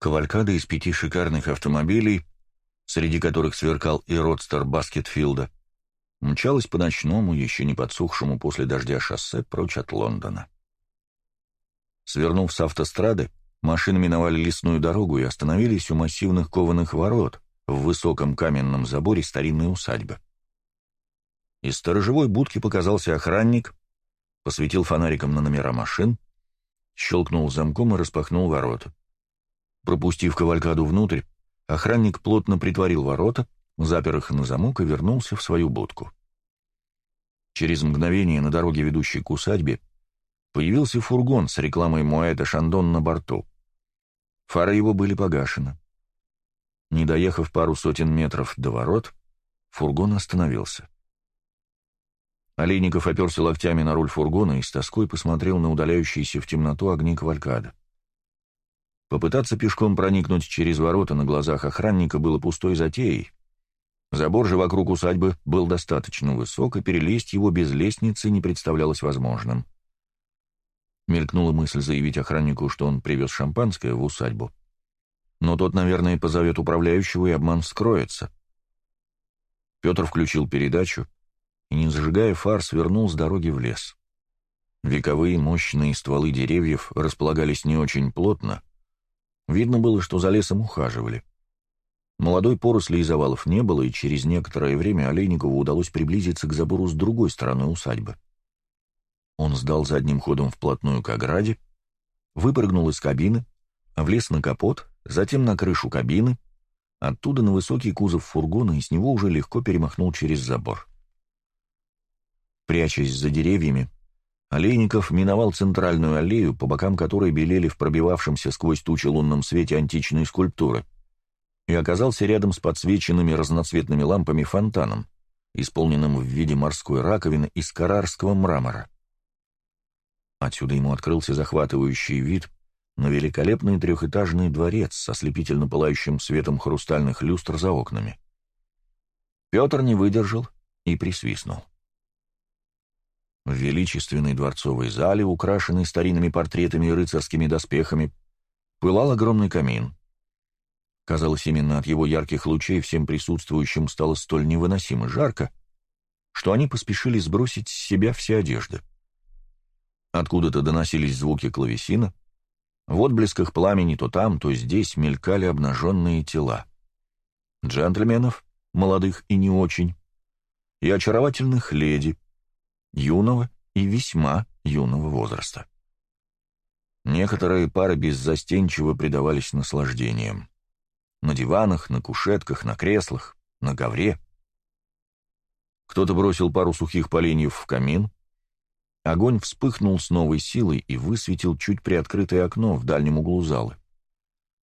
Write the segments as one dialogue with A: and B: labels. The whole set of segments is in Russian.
A: Кавалькада из пяти шикарных автомобилей, среди которых сверкал и родстер Баскетфилда, мчалась по ночному, еще не подсохшему после дождя шоссе прочь от Лондона. Свернув с автострады, машины миновали лесную дорогу и остановились у массивных кованых ворот в высоком каменном заборе старинной усадьбы. Из сторожевой будки показался охранник, посветил фонариком на номера машин, щелкнул замком и распахнул ворота. Пропустив кавалькаду внутрь, охранник плотно притворил ворота, запер их на замок и вернулся в свою будку. Через мгновение на дороге, ведущей к усадьбе, появился фургон с рекламой Муэта Шандон на борту. Фары его были погашены. Не доехав пару сотен метров до ворот, фургон остановился. Олейников оперся локтями на руль фургона и с тоской посмотрел на удаляющиеся в темноту огни кавалькада. Попытаться пешком проникнуть через ворота на глазах охранника было пустой затеей. Забор же вокруг усадьбы был достаточно высок, и перелезть его без лестницы не представлялось возможным. Мелькнула мысль заявить охраннику, что он привез шампанское в усадьбу. Но тот, наверное, позовет управляющего, и обман скроется. Петр включил передачу и, не зажигая фар, свернул с дороги в лес. Вековые мощные стволы деревьев располагались не очень плотно, Видно было, что за лесом ухаживали. Молодой поросли и завалов не было, и через некоторое время Олейникову удалось приблизиться к забору с другой стороны усадьбы. Он сдал задним ходом вплотную к ограде, выпрыгнул из кабины, влез на капот, затем на крышу кабины, оттуда на высокий кузов фургона и с него уже легко перемахнул через забор. Прячась за деревьями, Олейников миновал центральную аллею, по бокам которой белели в пробивавшемся сквозь тучи лунном свете античные скульптуры, и оказался рядом с подсвеченными разноцветными лампами фонтаном, исполненным в виде морской раковины из карарского мрамора. Отсюда ему открылся захватывающий вид на великолепный трехэтажный дворец со слепительно пылающим светом хрустальных люстр за окнами. Петр не выдержал и присвистнул. В величественной дворцовой зале, украшенной старинными портретами и рыцарскими доспехами, пылал огромный камин. Казалось, именно от его ярких лучей всем присутствующим стало столь невыносимо жарко, что они поспешили сбросить с себя все одежды. Откуда-то доносились звуки клавесина, в отблесках пламени то там, то здесь мелькали обнаженные тела. Джентльменов, молодых и не очень, и очаровательных леди, юного и весьма юного возраста. Некоторые пары беззастенчиво предавались наслаждениям. На диванах, на кушетках, на креслах, на ковре. Кто-то бросил пару сухих поленьев в камин. Огонь вспыхнул с новой силой и высветил чуть приоткрытое окно в дальнем углу залы,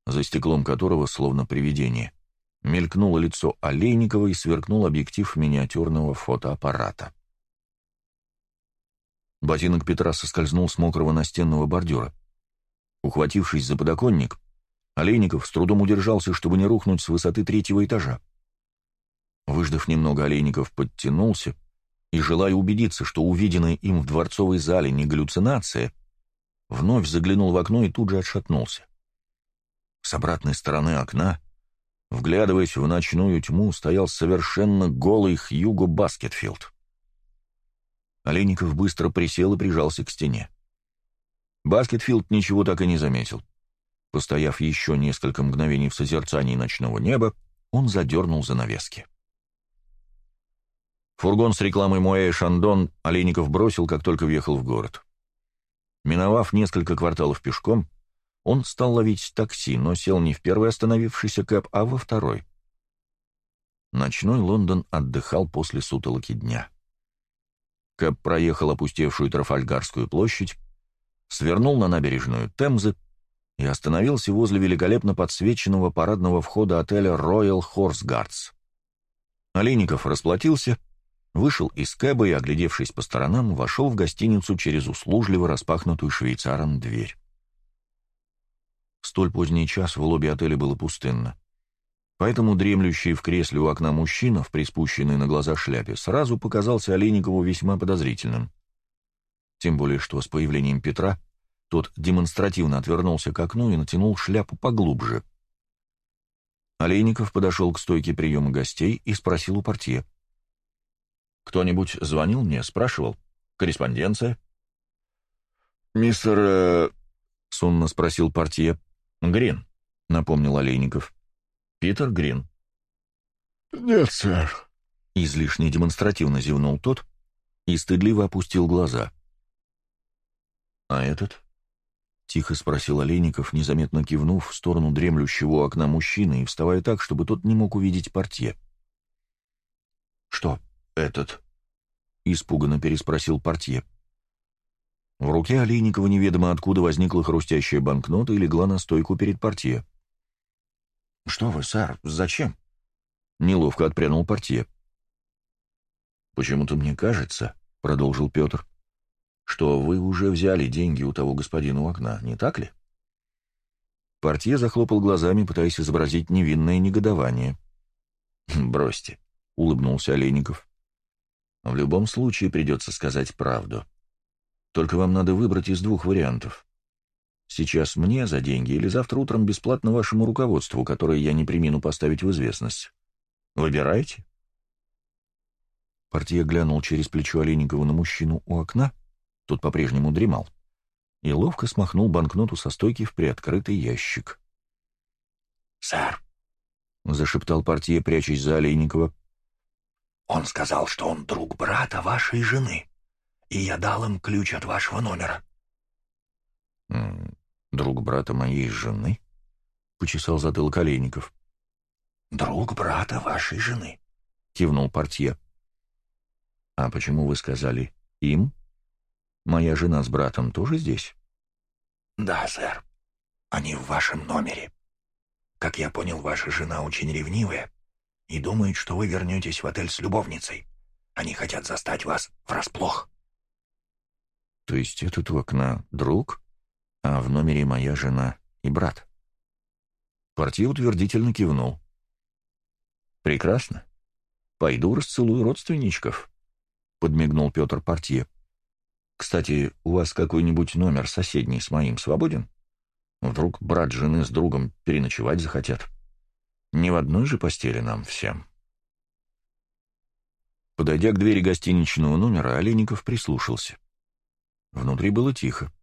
A: за стеклом которого, словно привидение, мелькнуло лицо Олейникова и сверкнул объектив миниатюрного фотоаппарата. Ботинок Петра соскользнул с мокрого настенного бордюра. Ухватившись за подоконник, Олейников с трудом удержался, чтобы не рухнуть с высоты третьего этажа. Выждав немного, Олейников подтянулся и, желая убедиться, что увиденное им в дворцовой зале не галлюцинация, вновь заглянул в окно и тут же отшатнулся. С обратной стороны окна, вглядываясь в ночную тьму, стоял совершенно голый Хьюго Баскетфилд. Олейников быстро присел и прижался к стене. Баскетфилд ничего так и не заметил. Постояв еще несколько мгновений в созерцании ночного неба, он задернул занавески. Фургон с рекламой Моэ Шандон Олейников бросил, как только въехал в город. Миновав несколько кварталов пешком, он стал ловить такси, но сел не в первый остановившийся кэп, а во второй. Ночной Лондон отдыхал после сутолоки дня. Кэп проехал опустевшую Трафальгарскую площадь, свернул на набережную Темзы и остановился возле великолепно подсвеченного парадного входа отеля Royal Horse Guards. Олейников расплатился, вышел из кэба и, оглядевшись по сторонам, вошел в гостиницу через услужливо распахнутую швейцаром дверь. Столь поздний час в лобби отеля было пустынно. Поэтому дремлющий в кресле у окна мужчина в приспущенной на глаза шляпе сразу показался Олейникову весьма подозрительным. Тем более, что с появлением Петра тот демонстративно отвернулся к окну и натянул шляпу поглубже — Олейников подошел к стойке приема гостей и спросил у портье. «Кто-нибудь звонил мне, спрашивал? Корреспонденция?»
B: «Мистер...» э...
A: — сонно спросил портье. «Грин», — напомнил Олейников. «Питер Грин».
B: «Нет, сэр», —
A: излишне демонстративно зевнул тот и стыдливо опустил глаза. «А этот?» — тихо спросил Олейников, незаметно кивнув в сторону дремлющего окна мужчины и вставая так, чтобы тот не мог увидеть портье. «Что этот?» — испуганно переспросил портье. В руке Олейникова неведомо откуда возникла хрустящая банкнота и легла на стойку перед портье. «Что вы, сэр, зачем?» Неловко отпрянул портье. «Почему-то мне кажется», — продолжил Петр, что вы уже взяли деньги у того господина у окна, не так ли?» Портье захлопал глазами, пытаясь изобразить невинное негодование. «Бросьте», — улыбнулся Олейников. «В любом случае придется сказать правду. Только вам надо выбрать из двух вариантов. Сейчас мне за деньги или завтра утром бесплатно вашему руководству, которое я не примину поставить в известность. Выбирайте». Портье глянул через плечо Олейникова на мужчину у окна — тот по-прежнему дремал, и ловко смахнул банкноту со стойки в приоткрытый ящик.
B: «Сэр», —
A: зашептал портье, прячась за Олейникова, —
B: «он сказал, что он друг брата вашей жены, и я дал им ключ от вашего номера».
A: «Друг брата моей жены?» — почесал затылок Олейников.
B: «Друг брата вашей жены», —
A: кивнул портье. «А почему вы сказали «им»?» Моя жена с братом тоже здесь?»
B: «Да, сэр. Они в вашем номере. Как я понял, ваша жена очень ревнивая и думает, что вы вернетесь в отель с любовницей. Они хотят застать вас врасплох».
A: «То есть этот у окна друг, а в номере моя жена и брат?» Портье утвердительно кивнул. «Прекрасно. Пойду расцелую родственничков», — подмигнул Петр Портье. Кстати, у вас какой-нибудь номер соседний с моим свободен? Вдруг брат жены с другом переночевать захотят. Не в одной же постели нам всем. Подойдя к двери гостиничного номера, Олейников прислушался. Внутри было тихо.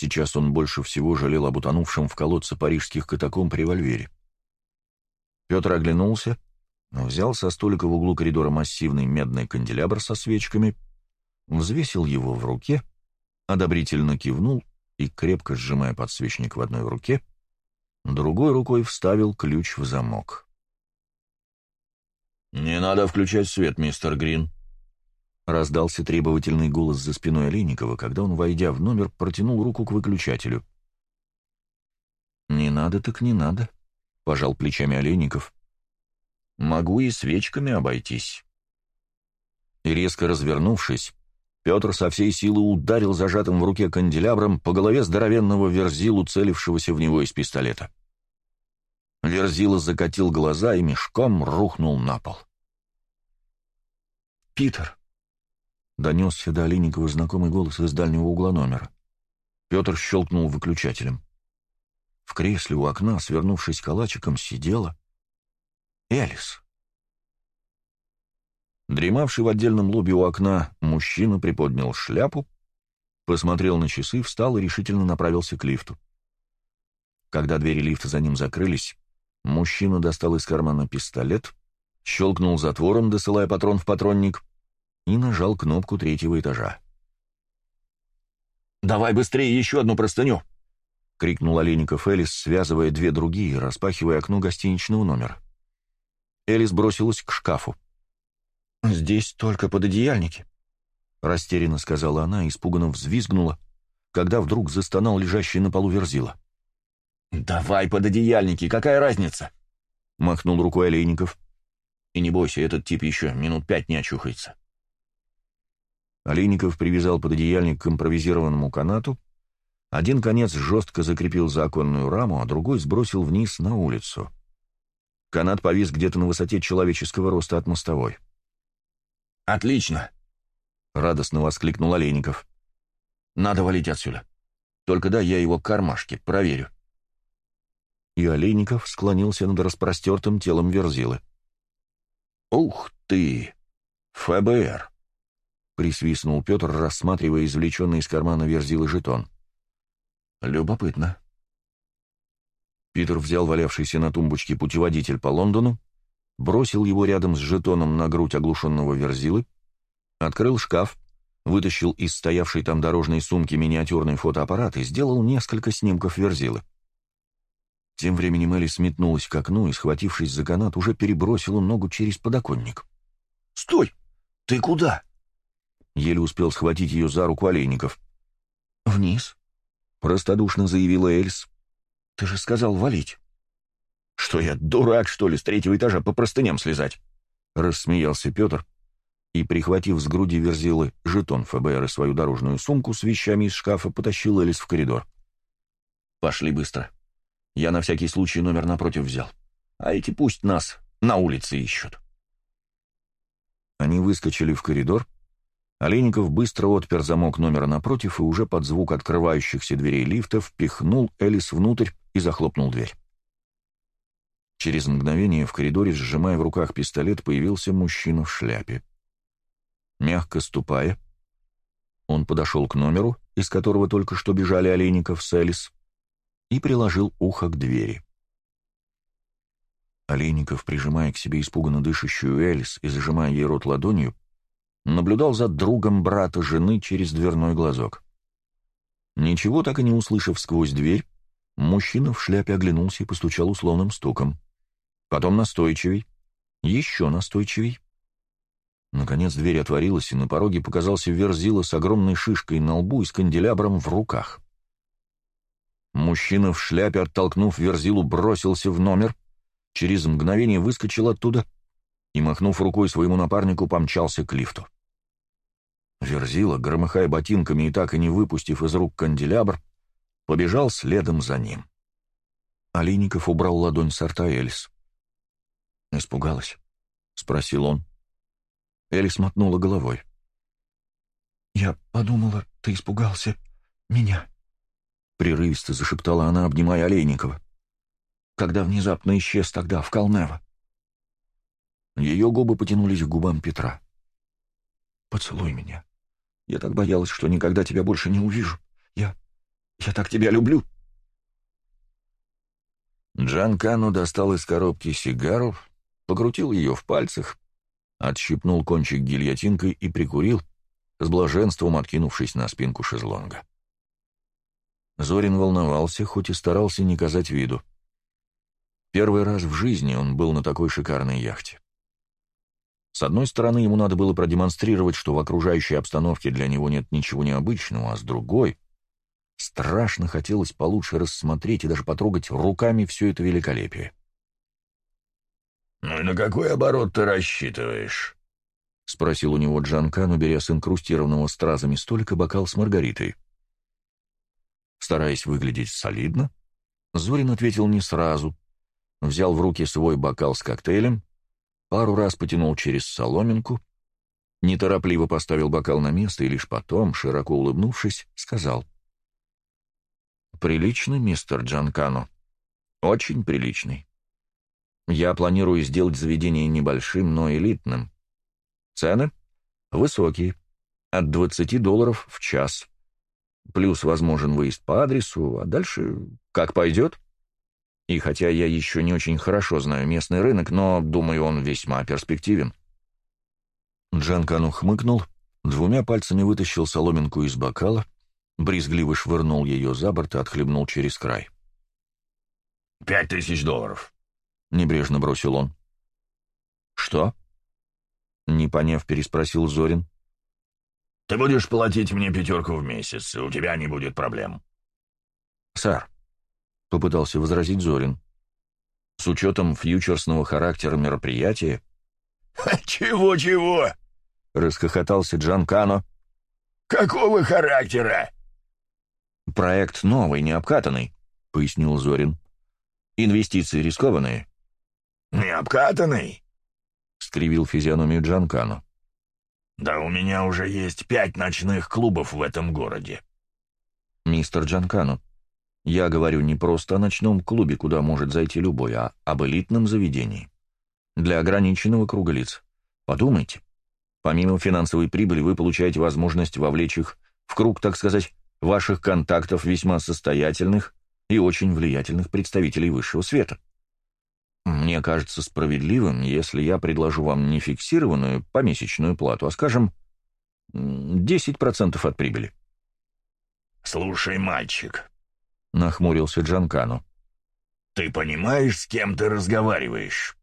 A: Сейчас он больше всего жалел об утонувшем в колодце парижских катакомб револьвере. Петр оглянулся, взял со столика в углу коридора массивный медный канделябр со свечками — взвесил его в руке, одобрительно кивнул и, крепко сжимая подсвечник в одной руке, другой рукой вставил ключ в замок. «Не надо включать свет, мистер Грин», — раздался требовательный голос за спиной Олейникова, когда он, войдя в номер, протянул руку к выключателю. «Не надо так не надо», — пожал плечами Олейников. «Могу и свечками обойтись». И резко развернувшись, Петр со всей силы ударил зажатым в руке канделябром по голове здоровенного верзилу, целившегося в него из пистолета. Верзила закатил глаза и мешком рухнул на пол. «Питер!» — донесся до Олейникова знакомый голос из дальнего угла номера. Петр щелкнул выключателем. В кресле у окна, свернувшись калачиком, сидела Элис. Дремавший в отдельном лобби у окна, мужчина приподнял шляпу, посмотрел на часы, встал и решительно направился к лифту. Когда двери лифта за ним закрылись, мужчина достал из кармана пистолет, щелкнул затвором, досылая патрон в патронник, и нажал кнопку третьего этажа. «Давай быстрее еще одну простыню!» — крикнул Олейников Элис, связывая две другие, распахивая окно гостиничного номера. Элис бросилась к шкафу. «Здесь только пододеяльники», — растерянно сказала она испуганно взвизгнула, когда вдруг застонал лежащий на полу верзила. «Давай пододеяльники, какая разница?» — махнул рукой Олейников. «И не бойся, этот тип еще минут пять не очухается». Олейников привязал пододеяльник к импровизированному канату, один конец жестко закрепил за оконную раму, а другой сбросил вниз на улицу. Канат повис где-то на высоте человеческого роста от мостовой. — «Отлично!» — радостно воскликнул Олейников. «Надо валить отсюда. Только да, я его кармашки проверю». и Олейников склонился над распростертым телом Верзилы. «Ух ты! ФБР!» — присвистнул Петр, рассматривая извлеченный из кармана Верзилы жетон. «Любопытно». Питер взял валявшийся на тумбочке путеводитель по Лондону, бросил его рядом с жетоном на грудь оглушенного Верзилы, открыл шкаф, вытащил из стоявшей там дорожной сумки миниатюрный фотоаппарат и сделал несколько снимков Верзилы. Тем временем Элли сметнулась к окну и, схватившись за канат, уже перебросила ногу через подоконник.
B: «Стой! Ты куда?»
A: Еле успел схватить ее за руку Олейников. «Вниз», — простодушно заявила Эльс. «Ты же сказал валить». «Что я, дурак, что ли, с третьего этажа по простыням слезать?» — рассмеялся Петр, и, прихватив с груди верзилы жетон ФБР и свою дорожную сумку с вещами из шкафа, потащил Элис в коридор. «Пошли быстро. Я на всякий случай номер напротив взял. А эти пусть нас на улице ищут». Они выскочили в коридор. Олейников быстро отпер замок номера напротив и уже под звук открывающихся дверей лифта впихнул Элис внутрь и захлопнул дверь. Через мгновение в коридоре, сжимая в руках пистолет, появился мужчина в шляпе. Мягко ступая, он подошел к номеру, из которого только что бежали Олейников с Элис, и приложил ухо к двери. Олейников, прижимая к себе испуганно дышащую Элис и зажимая ей рот ладонью, наблюдал за другом брата жены через дверной глазок. Ничего так и не услышав сквозь дверь, мужчина в шляпе оглянулся и постучал условным стуком. Потом настойчивей, еще настойчивей. Наконец дверь отворилась, и на пороге показался Верзила с огромной шишкой на лбу и с канделябром в руках. Мужчина в шляпе, оттолкнув Верзилу, бросился в номер, через мгновение выскочил оттуда и, махнув рукой своему напарнику, помчался к лифту. Верзила, громыхая ботинками и так и не выпустив из рук канделябр, побежал следом за ним. Алиников убрал ладонь с рта Эльс. «Испугалась?» — спросил он. Элли мотнула головой. «Я подумала, ты испугался меня», — прерывисто зашептала она, обнимая Олейникова. «Когда внезапно исчез тогда, в Калнево». Ее губы потянулись к губам Петра. «Поцелуй меня. Я так боялась, что никогда тебя больше не увижу. Я... я так тебя люблю». Джан Кану достал из коробки сигару, покрутил ее в пальцах, отщипнул кончик гильотинкой и прикурил, с блаженством откинувшись на спинку шезлонга. Зорин волновался, хоть и старался не казать виду. Первый раз в жизни он был на такой шикарной яхте. С одной стороны, ему надо было продемонстрировать, что в окружающей обстановке для него нет ничего необычного, а с другой — страшно хотелось получше рассмотреть и даже потрогать руками все это великолепие.
B: «Ну и на какой оборот ты рассчитываешь?»
A: — спросил у него Джанкан, беря с инкрустированного стразами столика бокал с Маргаритой. Стараясь выглядеть солидно, Зорин ответил не сразу, взял в руки свой бокал с коктейлем, пару раз потянул через соломинку, неторопливо поставил бокал на место и лишь потом, широко улыбнувшись, сказал. «Приличный, мистер Джанкано. Очень приличный. Я планирую сделать заведение небольшим, но элитным. Цены высокие, от 20 долларов в час. Плюс возможен выезд по адресу, а дальше как пойдет. И хотя я еще не очень хорошо знаю местный рынок, но, думаю, он весьма перспективен. Джанкану хмыкнул, двумя пальцами вытащил соломинку из бокала, брезгливо швырнул ее за борт и отхлебнул через край.
B: «Пять тысяч долларов», —
A: небрежно бросил он. «Что?» — не поняв, переспросил Зорин.
B: «Ты будешь платить мне пятерку в месяц, и у тебя не будет проблем».
A: «Сэр», — попытался возразить Зорин, — «с учетом фьючерсного характера мероприятия...»
B: «Чего-чего?» — расхохотался Джан Кано. «Какого характера?»
A: «Проект новый, не обкатанный», — пояснил Зорин. «Инвестиции рискованные,
B: «Необкатанный?»
A: — скривил физиономию Джанкану.
B: «Да у меня уже есть пять ночных клубов в этом городе».
A: «Мистер Джанкану, Я говорю не просто о ночном клубе, куда может зайти любой, а об элитном заведении. Для ограниченного круга лиц. Подумайте. Помимо финансовой прибыли вы получаете возможность вовлечь их в круг, так сказать, ваших контактов весьма состоятельных и очень влиятельных представителей высшего света. Мне кажется справедливым, если я предложу вам не фиксированную помесячную плату, а, скажем, 10% от прибыли.
B: «Слушай, мальчик», —
A: нахмурился Джанкану.
B: «Ты понимаешь, с кем ты разговариваешь?»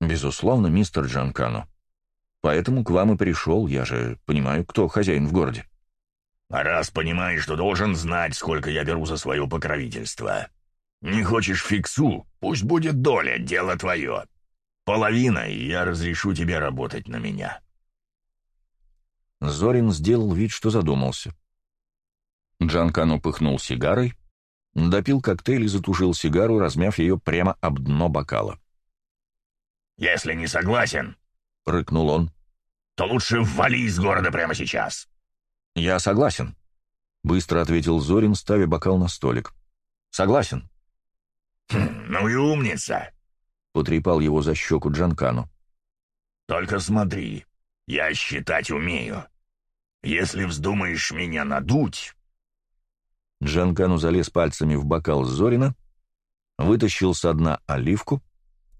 A: «Безусловно, мистер Джанкану. Поэтому к вам и пришел, я же понимаю, кто хозяин в городе».
B: «А раз понимаешь, то должен знать, сколько я беру за свое покровительство. Не хочешь фиксу, пусть будет доля, дело твое. Половина, и я разрешу тебе работать на меня».
A: Зорин сделал вид, что задумался. Джанкану пыхнул сигарой, допил коктейль и затушил сигару, размяв ее прямо об дно бокала.
B: «Если не согласен», —
A: рыкнул он, —
B: «то лучше вали из города прямо сейчас».
A: «Я согласен», — быстро ответил Зорин, ставя бокал на столик. «Согласен».
B: «Хм, «Ну и умница», —
A: потрепал его за щеку Джанкану.
B: «Только смотри, я считать умею. Если вздумаешь меня надуть...»
A: Джанкану залез пальцами в бокал Зорина, вытащил со дна оливку,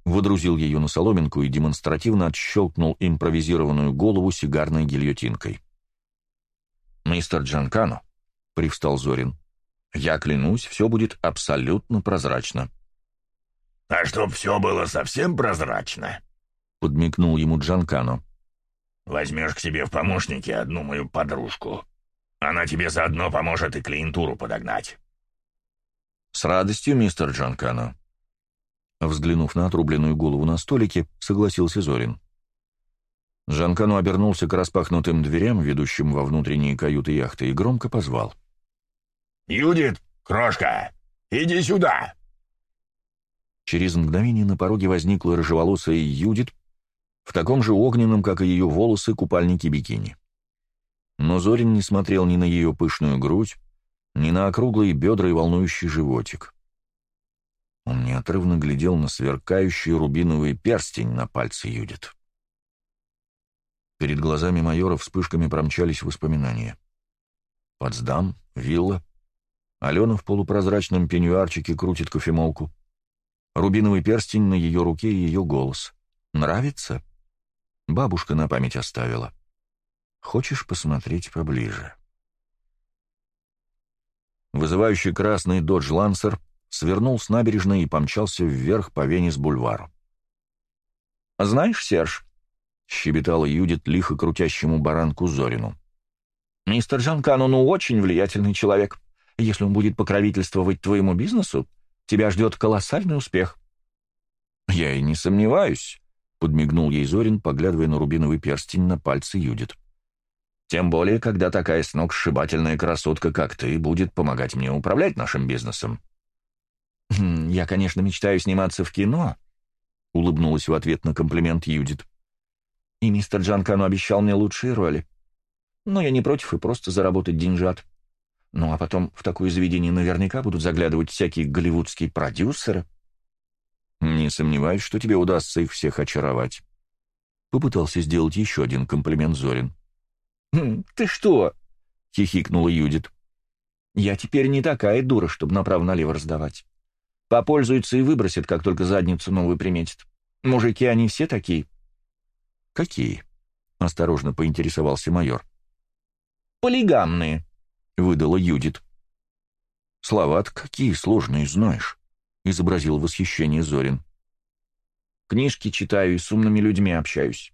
A: выдрузил ее на соломинку и демонстративно отщелкнул импровизированную голову сигарной гильотинкой. «Мистер Джанкану», — привстал Зорин, — «я клянусь, все будет абсолютно прозрачно».
B: «А чтоб все было совсем прозрачно», —
A: подмигнул ему Джанкану.
B: «Возьмешь к себе в помощники одну мою подружку». Она тебе заодно поможет и клиентуру подогнать».
A: «С радостью, мистер Джанкано». Взглянув на отрубленную голову на столике, согласился Зорин. Джанкано обернулся к распахнутым дверям, ведущим во внутренние каюты яхты, и громко позвал.
B: «Юдит, крошка, иди сюда!»
A: Через мгновение на пороге возникла рыжеволосая Юдит в таком же огненном, как и ее волосы, купальнике бикини. Но Зорин не смотрел ни на ее пышную грудь, ни на округлые бедра и волнующий животик. Он неотрывно глядел на сверкающий рубиновый перстень на пальце Юдит. Перед глазами майора вспышками промчались воспоминания. Потсдам, вилла, Алена в полупрозрачном пеньюарчике крутит кофемолку, рубиновый перстень на ее руке и ее голос. «Нравится?» Бабушка на память оставила. Хочешь посмотреть поближе?» Вызывающий красный «Додж Лансер» свернул с набережной и помчался вверх по Венес-бульвару. «Знаешь, Серж», — щебетала Юдит лихо крутящему баранку Зорину, «мистер Джанкано, ну, очень влиятельный человек. Если он будет покровительствовать твоему бизнесу, тебя ждет колоссальный успех». «Я и не сомневаюсь», — подмигнул ей Зорин, поглядывая на рубиновый перстень на пальце Юдит. Тем более, когда такая сногсшибательная красотка, как ты, будет помогать мне управлять нашим бизнесом. «Хм, «Я, конечно, мечтаю сниматься в кино», — улыбнулась в ответ на комплимент Юдит. «И мистер Джанкану обещал мне лучшие роли. Но я не против и просто заработать деньжат. Ну а потом в такое заведение наверняка будут заглядывать всякие голливудские продюсеры». «Не сомневаюсь, что тебе удастся их всех очаровать». Попытался сделать еще один комплимент Зорин.
C: Хм, «Ты что?» — хихикнула Юдит. «Я теперь не такая дура, чтобы направо-налево раздавать. Попользуются и выбросят, как только задницу новую приметят. Мужики, они все такие».
A: «Какие?» — осторожно поинтересовался майор.
C: «Полигамные», — выдала Юдит.
A: «Слова-то какие сложные знаешь», — изобразил восхищение Зорин.
C: «Книжки читаю и с умными людьми общаюсь.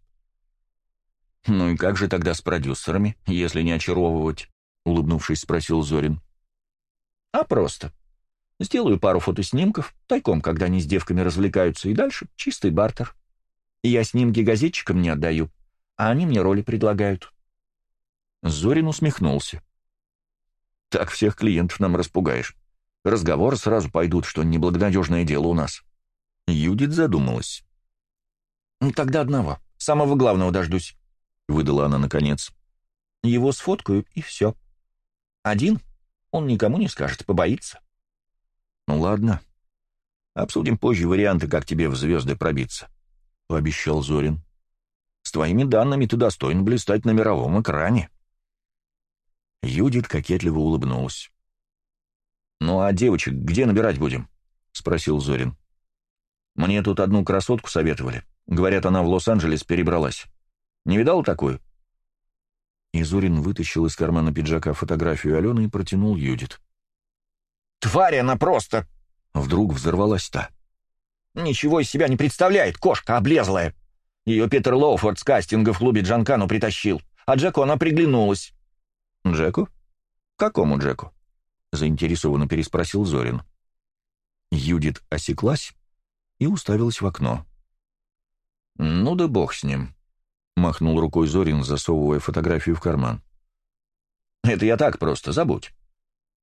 A: «Ну и как же тогда с продюсерами, если не очаровывать?» — улыбнувшись, спросил Зорин.
C: «А просто. Сделаю пару фотоснимков, тайком, когда они с девками развлекаются, и дальше чистый бартер. Я снимки газетчикам не отдаю, а они мне роли предлагают».
A: Зорин усмехнулся. «Так всех клиентов нам распугаешь. Разговоры сразу пойдут, что неблагонадежное дело у нас». Юдит задумалась.
C: «Тогда одного, самого главного дождусь. — выдала она наконец. «Его сфоткаю, и все. Один? Он никому не скажет, побоится.
A: Ну ладно. Обсудим позже варианты, как тебе в звезды пробиться, — пообещал Зорин. С твоими данными ты достоин блистать на мировом экране. Юдит кокетливо улыбнулась. «Ну а девочек где набирать будем?» — спросил Зорин. «Мне тут одну красотку советовали. Говорят, она в Лос-Анджелес перебралась. Не видал такую?» И Зорин вытащил из кармана пиджака фотографию Алены и протянул Юдит.
C: «Тварь она просто!»
A: Вдруг взорвалась та.
C: «Ничего из себя не представляет, кошка облезлая. Ее Питер Лоуфорд с кастинга в клубе Джанкану притащил, а Джеку она приглянулась».
A: «Джеку? Какому Джеку?» — заинтересованно переспросил Зорин. Юдит осеклась и уставилась в окно. «Ну да бог с ним», — махнул рукой Зорин, засовывая фотографию в карман. «Это я так просто, забудь.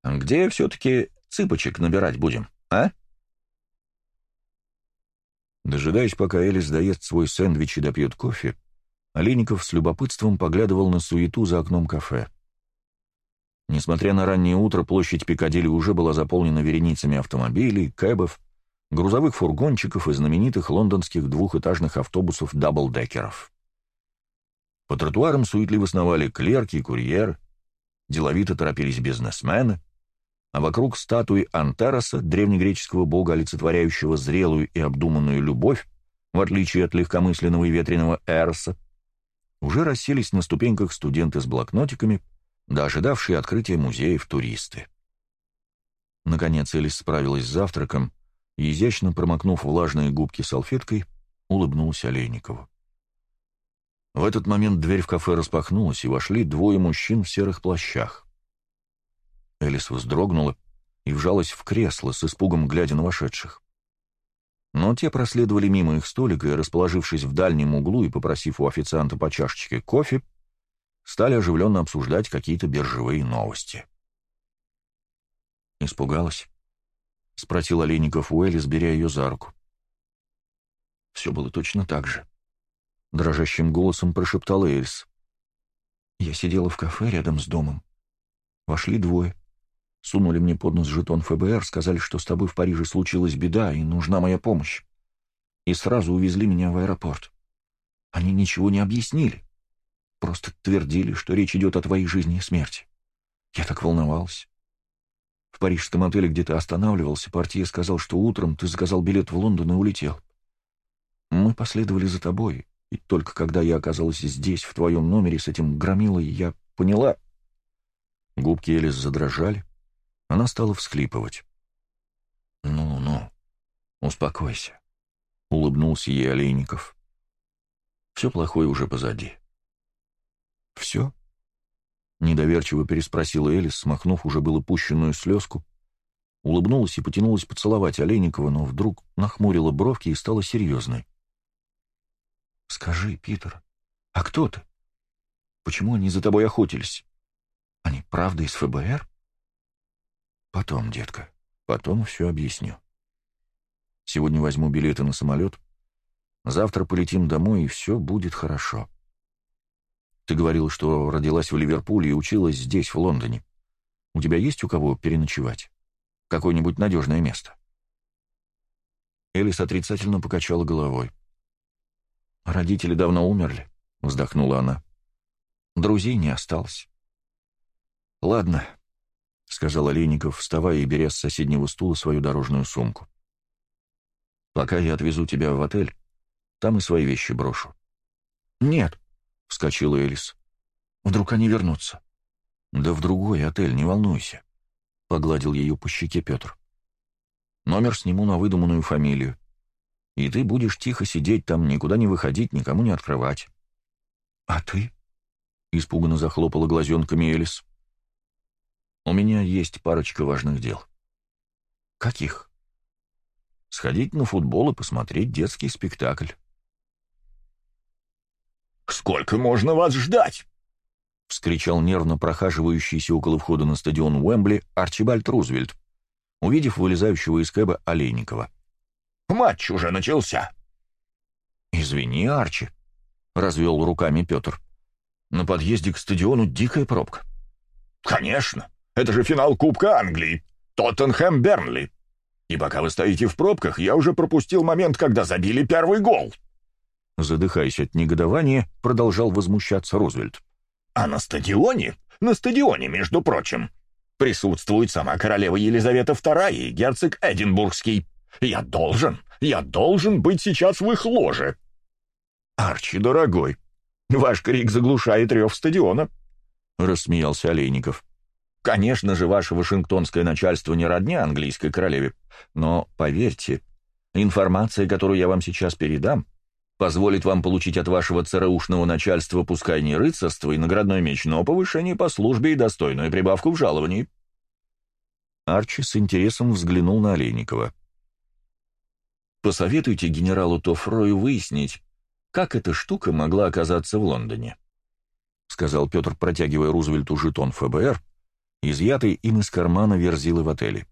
A: Где все-таки цыпочек набирать будем, а?» Дожидаясь, пока Элис доест свой сэндвич и допьет кофе, Олейников с любопытством поглядывал на суету за окном кафе. Несмотря на раннее утро, площадь Пикадилли уже была заполнена вереницами автомобилей, кэбов, грузовых фургончиков и знаменитых лондонских двухэтажных автобусов даблдекеров. По тротуарам суетливо сновали клерки и курьеры, деловито торопились бизнесмены, а вокруг статуи Антараса, древнегреческого бога, олицетворяющего зрелую и обдуманную любовь, в отличие от легкомысленного и ветреного Эроса, уже расселись на ступеньках студенты с блокнотиками, да ожидавшие открытия музеев туристы. Наконец Элис справилась с завтраком и, изящно промокнув влажные губки салфеткой, улыбнулась Олейникову. В этот момент дверь в кафе распахнулась, и вошли двое мужчин в серых плащах. Элис вздрогнула и вжалась в кресло, с испугом глядя на вошедших. Но те проследовали мимо их столика и, расположившись в дальнем углу и попросив у официанта по чашечке кофе, стали оживленно обсуждать какие-то биржевые новости. «Испугалась?» — спросил Олейников у Элис, беря ее за руку. Все было точно так же. Дрожащим голосом прошептала Эльс. Я сидела в кафе рядом с домом. Вошли двое. Сунули мне под нос жетон ФБР, сказали, что с тобой в Париже случилась беда и нужна моя помощь. И сразу увезли меня в аэропорт. Они ничего не объяснили. Просто твердили, что речь идет о твоей жизни и смерти. Я так волновался. В парижском отеле, где ты останавливался, портье сказал, что утром ты заказал билет в Лондон и улетел. Мы последовали за тобой, и только когда я оказалась здесь, в твоем номере, с этим громилой, я поняла... Губки Элис задрожали, она стала всхлипывать. «Ну-ну, успокойся», — улыбнулся ей Олейников. «Все плохое уже позади». «Все?» — недоверчиво переспросила Элис, смахнув уже было пущенную слезку, улыбнулась и потянулась поцеловать Олейникова, но вдруг нахмурила бровки и стала серьезной. «Скажи, Питер, а кто ты? Почему они за тобой охотились? Они правда из ФБР?» Потом, детка, потом все объясню. Сегодня возьму билеты на самолет, завтра полетим домой, и все будет хорошо. Ты говорил, что родилась в Ливерпуле и училась здесь, в Лондоне. У тебя есть у кого переночевать? Какое-нибудь надежное место?» Элис отрицательно покачала головой. «Родители давно умерли», — вздохнула она. «Друзей не осталось». «Ладно, — сказал Олейников, вставая и беря с соседнего стула свою дорожную сумку. «Пока я отвезу тебя в отель, там и свои вещи брошу». «Нет», — вскочила Элис. «Вдруг они вернутся?» «Да в другой отель, не волнуйся», — погладил ее по щеке Петр. «Номер сниму на выдуманную фамилию. И ты будешь тихо сидеть там, никуда не выходить, никому не открывать». «А ты?» — испуганно захлопала глазенками Элис. У меня есть парочка важных дел. Каких? Сходить на футбол и посмотреть детский спектакль.
B: «Сколько можно вас ждать?» — вскричал нервно прохаживающийся около входа на стадион Уэмбли Арчибальд Рузвельт, увидев вылезающего из кэба Олейникова. «Матч уже начался!»
A: «Извини, Арчи», — развел руками Петр. «На подъезде к стадиону дикая пробка».
B: «Конечно.
D: Это же финал Кубка Англии. Тоттенхэм Бернли. И пока вы стоите в пробках, я уже пропустил момент, когда забили первый гол».
A: Задыхаясь от негодования, продолжал возмущаться Рузвельт.
D: «А на стадионе, на стадионе, между прочим, присутствует сама королева Елизавета II и герцог Эдинбургский. Я должен, я должен быть сейчас в их ложе». «Арчи, дорогой, ваш крик заглушает рев стадиона», — рассмеялся Олейников. «Конечно же, ваше вашингтонское начальство не родня английской королеве, но, поверьте, информация, которую я вам сейчас передам, позволит вам получить от вашего ЦРУшного начальства пускай не рыцарство и наградной меч, но повышение по службе и достойную прибавку в жаловании». Арчи с интересом взглянул на Олейникова. «Посоветуйте генералу Тофрою выяснить, как эта штука могла оказаться в Лондоне», — сказал Петр, протягивая Рузвельту жетон ФБР, изъятый им из кармана верзилы в отеле.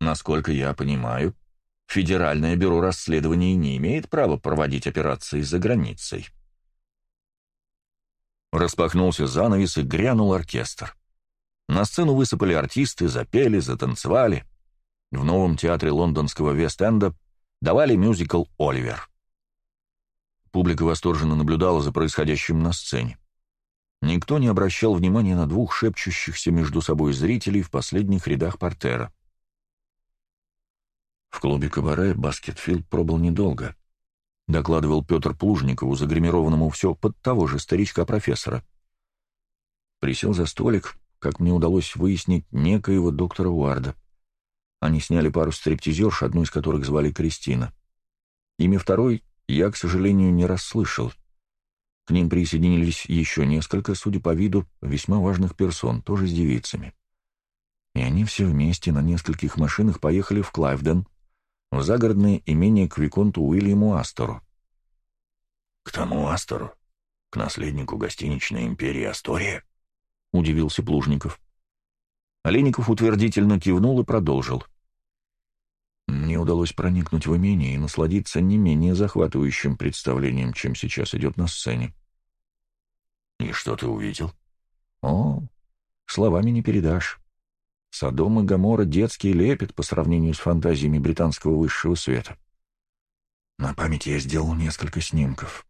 D: «Насколько я понимаю, Федеральное бюро расследований не имеет права проводить операции за границей». Распахнулся занавес и грянул оркестр. На сцену высыпали артисты, запели, затанцевали. В новом театре лондонского Вест-Энда давали мюзикл «Оливер». Публика восторженно наблюдала за происходящим на сцене. Никто не обращал внимания на двух шепчущихся между собой зрителей в последних рядах партера. В клубе «Кабаре» Баскетфилд пробыл недолго, докладывал Петр Плужникову, загримированному все под того же старичка-профессора. Присел за столик, как мне удалось выяснить, некоего доктора Уарда. Они сняли пару стриптизерш, одну из которых звали Кристина. Имя второй я, к сожалению, не расслышал. К ним присоединились еще несколько, судя по виду, весьма важных персон, тоже с девицами. И они все вместе на нескольких машинах поехали в Клайвден, в загородное имение к Виконту Уильяму Астору.
B: «К тому Астору? К наследнику гостиничной империи Астория?»
A: — удивился Плужников. Олейников утвердительно кивнул и продолжил. Мне удалось проникнуть в имение и насладиться не менее захватывающим представлением, чем сейчас идет на сцене.
B: «И что ты увидел?»
A: «О, словами не передашь. Содом и Гамора детский лепет по сравнению с фантазиями британского высшего света. На память я сделал несколько снимков.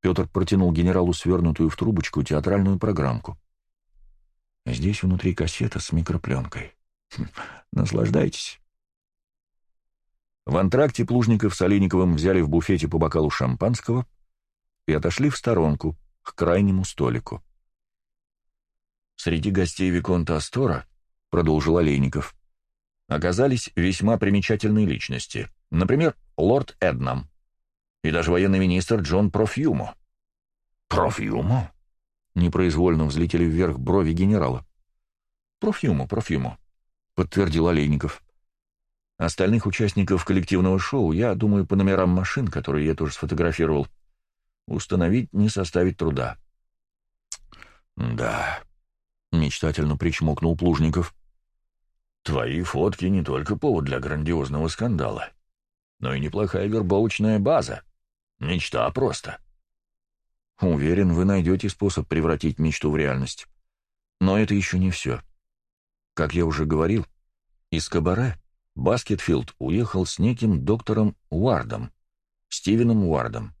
A: Петр протянул генералу свернутую в трубочку театральную программку. Здесь внутри кассета с микропленкой. Хм, наслаждайтесь. В антракте Плужников с Олейниковым взяли в буфете по бокалу шампанского и отошли в сторонку, к крайнему столику. Среди гостей Виконта Астора, продолжил Олейников, оказались весьма примечательные личности. Например, лорд Эднам и даже военный министр Джон Профьюмо.
B: «Профьюмо?»
A: — непроизвольно взлетели вверх брови генерала. «Профьюмо, Профьюмо», — подтвердил Олейников. Остальных участников коллективного шоу, я думаю, по номерам машин, которые я тоже сфотографировал, установить не составит труда.
B: «Да», —
A: мечтательно причмокнул Плужников.
B: «Твои фотки не только повод для грандиозного скандала, но и неплохая вербовочная база. Мечта просто».
A: «Уверен, вы найдете способ превратить мечту в реальность. Но это еще не все. Как я уже говорил, из кабаре Баскетфилд уехал с неким доктором Уардом, Стивеном Уардом.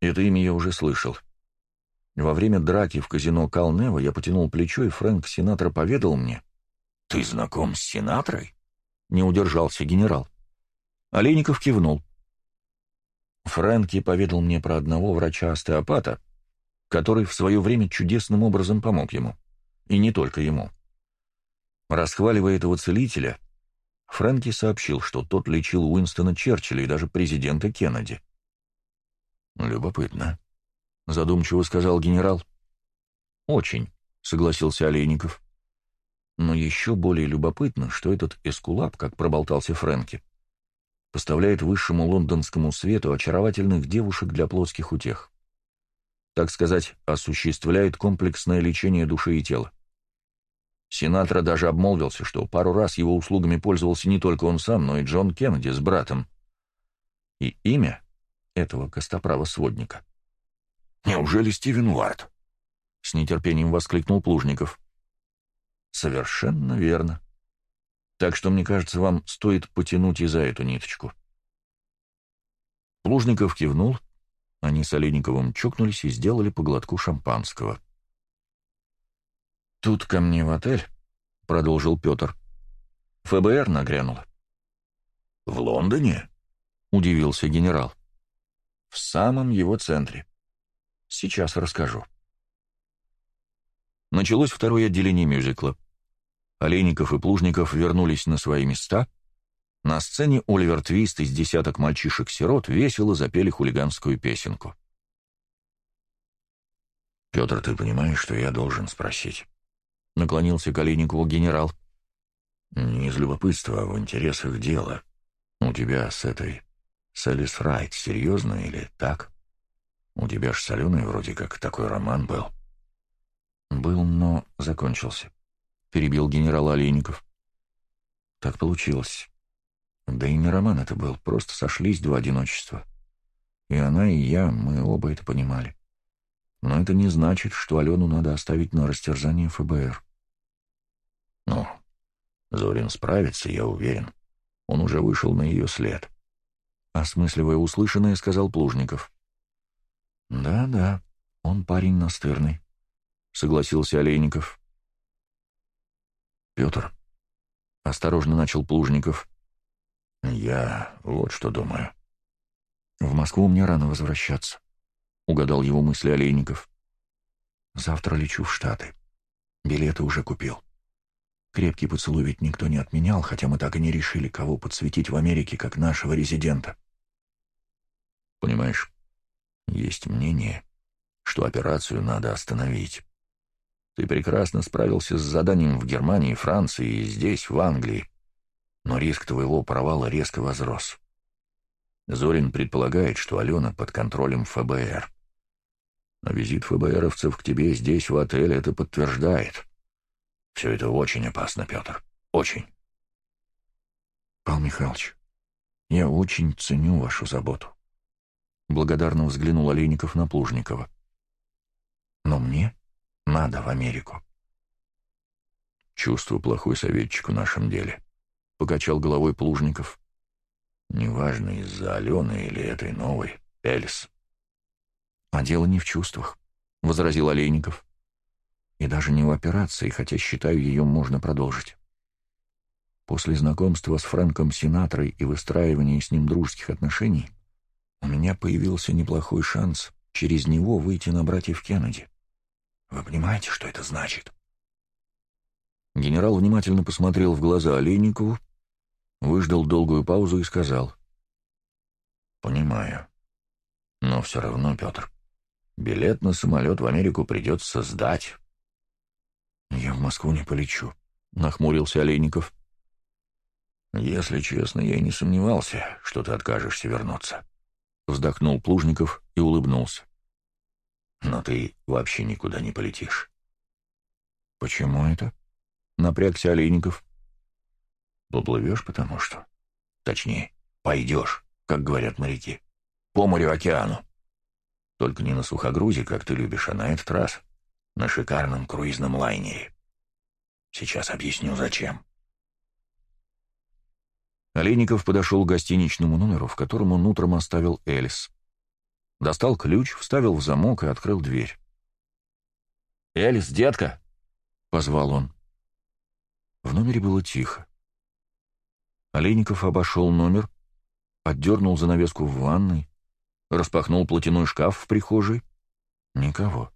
A: Это имя я уже слышал. Во время драки в казино Калнева я потянул плечо, и Фрэнк Синатра поведал мне.
B: «Ты знаком с Синатрой?»
A: — не удержался генерал. Олейников кивнул. Фрэнки поведал мне про одного врача-остеопата, который в свое время чудесным образом помог ему. И не только ему. Расхваливая этого целителя, Фрэнки сообщил, что тот лечил Уинстона Черчилля и даже президента Кеннеди.
B: «Любопытно», —
A: задумчиво сказал генерал. «Очень», — согласился Олейников. «Но еще более любопытно, что этот эскулап, как проболтался Фрэнки, поставляет высшему лондонскому свету очаровательных девушек для плотских утех. Так сказать, осуществляет комплексное лечение души и тела. Сенатор даже обмолвился, что пару раз его услугами пользовался не только он сам, но и Джон Кеннеди с братом. И имя этого костоправа-сводника.
B: «Неужели Стивен Уарт?»
A: — с нетерпением воскликнул Плужников. Совершенно верно. Так что, мне кажется, вам стоит потянуть и за эту ниточку. Плужников кивнул, они с Олейниковым чокнулись и сделали по глотку шампанского. «Тут ко мне в отель», — продолжил Петр. «ФБР нагрянуло».
B: «В Лондоне?»
A: — удивился генерал. «В самом его центре. Сейчас расскажу». Началось второе отделение мюзикла. Олейников и Плужников вернулись на свои места. На сцене Оливер Твист из десяток мальчишек-сирот весело запели хулиганскую песенку.
B: «Петр, ты понимаешь, что я должен спросить?»
A: Наклонился к Олейникову генерал.
B: «Не из любопытства, а в интересах дела. У тебя с этой... с Элис Райт серьезно или так? У тебя ж соленый вроде как такой роман был».
A: «Был, но закончился», — перебил генерал Олейников. «Так получилось. Да и не роман это был, просто сошлись два одиночества. И она, и я, мы оба это понимали. Но это не значит, что Алену надо оставить на растерзание ФБР».
B: «Ну, Зорин справится, я уверен. Он уже вышел на ее след».
A: Осмысливая услышанное, сказал Плужников. «Да-да, он парень настырный», — согласился Олейников.
B: «Петр», — осторожно начал Плужников, — «я вот что думаю».
A: «В Москву мне рано возвращаться», — угадал его мысли Олейников. «Завтра лечу в Штаты. Билеты уже купил. Крепкий поцелуй ведь никто не отменял, хотя мы так и не решили, кого подсветить в Америке как нашего резидента».
B: «Понимаешь, есть мнение, что операцию надо остановить. Ты прекрасно справился с заданием в Германии, Франции и здесь, в Англии. Но риск твоего провала резко возрос. Зорин предполагает, что Алена под контролем ФБР. Но визит ФБРовцев к тебе здесь, в отеле, это подтверждает. Все это очень опасно, Петр. Очень.
A: Павел Михайлович, я очень ценю вашу заботу. Благодарно взглянул Олейников на Плужникова. Но мне надо в Америку.
B: Чувствую плохой советчик в нашем деле. Покачал головой Плужников. Неважно, из-за Алены или этой новой, Элис.
A: А дело не в чувствах, — возразил Олейников. И даже не в операции, хотя считаю, ее можно продолжить. После знакомства с Фрэнком Синатрой и выстраивания с ним дружеских отношений у меня появился неплохой шанс через него выйти на братьев Кеннеди. Вы понимаете, что это значит?» Генерал внимательно посмотрел в глаза Олейникову, выждал долгую паузу и сказал.
B: «Понимаю. Но все равно, Петр, билет на самолет в Америку придется сдать».
A: «Я в Москву не полечу», — нахмурился Олейников.
B: «Если честно, я и не сомневался, что ты откажешься вернуться», —
A: вздохнул Плужников и улыбнулся.
B: Но ты вообще никуда не полетишь.
A: Почему это? Напрягся Олейников.
B: Поплывешь, потому что. Точнее, пойдешь, как говорят моряки. По морю океану. Только не на сухогрузе, как ты любишь, а на этот раз на шикарном круизном лайнере. Сейчас объясню, зачем.
A: Олейников подошел к гостиничному номеру, в котором он утром оставил Элис. Достал ключ, вставил в замок и открыл дверь.
C: «Элис, детка!» — позвал он.
A: В номере было тихо. Олейников обошел номер, отдернул занавеску в ванной, распахнул платяной шкаф в прихожей. Никого.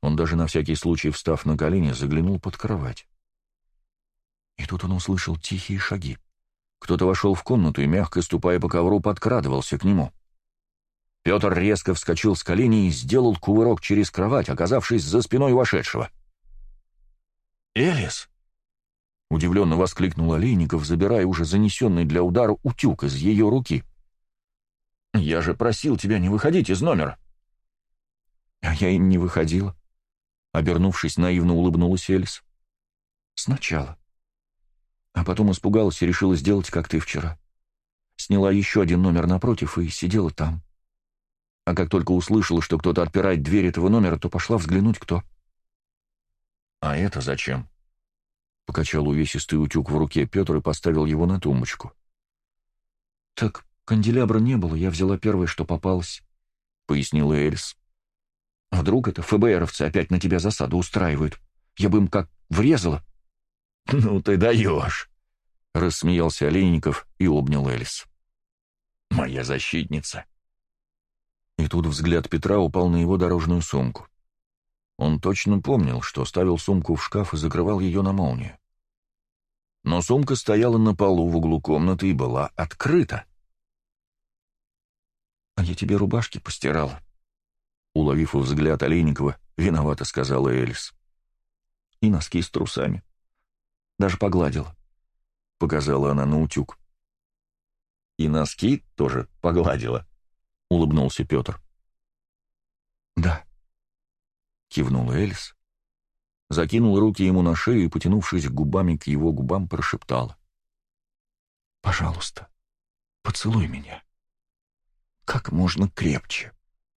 A: Он даже на всякий случай, встав на колени, заглянул под кровать. И тут он услышал тихие шаги. Кто-то вошел в комнату и, мягко ступая по ковру, подкрадывался к нему. — Петр резко вскочил с колени и сделал кувырок через кровать, оказавшись за спиной вошедшего. «Элис!» — удивленно воскликнул Олейников, забирая уже занесенный для удара утюг из ее руки. «Я же просил тебя не выходить из номера!» «А я и не выходила», — обернувшись, наивно улыбнулась Элис. «Сначала. А потом испугалась и решила сделать, как ты вчера. Сняла еще один номер напротив и сидела там а как только услышала, что кто-то отпирает дверь этого номера, то пошла взглянуть, кто. «А это зачем?» Покачал увесистый утюг в руке Петр и поставил его на тумбочку.
C: «Так канделябра не было, я взяла первое, что попалось», — пояснила Эльс. «Вдруг это ФБРовцы опять на тебя засаду устраивают? Я бы им как врезала».
A: «Ну ты даешь!» — рассмеялся Олейников и обнял Элис. «Моя защитница!» И тут взгляд Петра упал на его дорожную сумку. Он точно помнил, что ставил сумку в шкаф и закрывал ее на молнию. Но сумка стояла на полу в углу комнаты и была открыта.
C: «А я тебе рубашки постирала», —
A: уловив взгляд Олейникова, виновато сказала Элис.
C: «И носки с трусами. Даже погладила», — показала она на утюг.
A: «И носки тоже погладила», — улыбнулся Петр.
C: «Да», — кивнула Элис, закинула руки ему на шею и, потянувшись губами к его губам, прошептала. «Пожалуйста, поцелуй меня. Как можно крепче».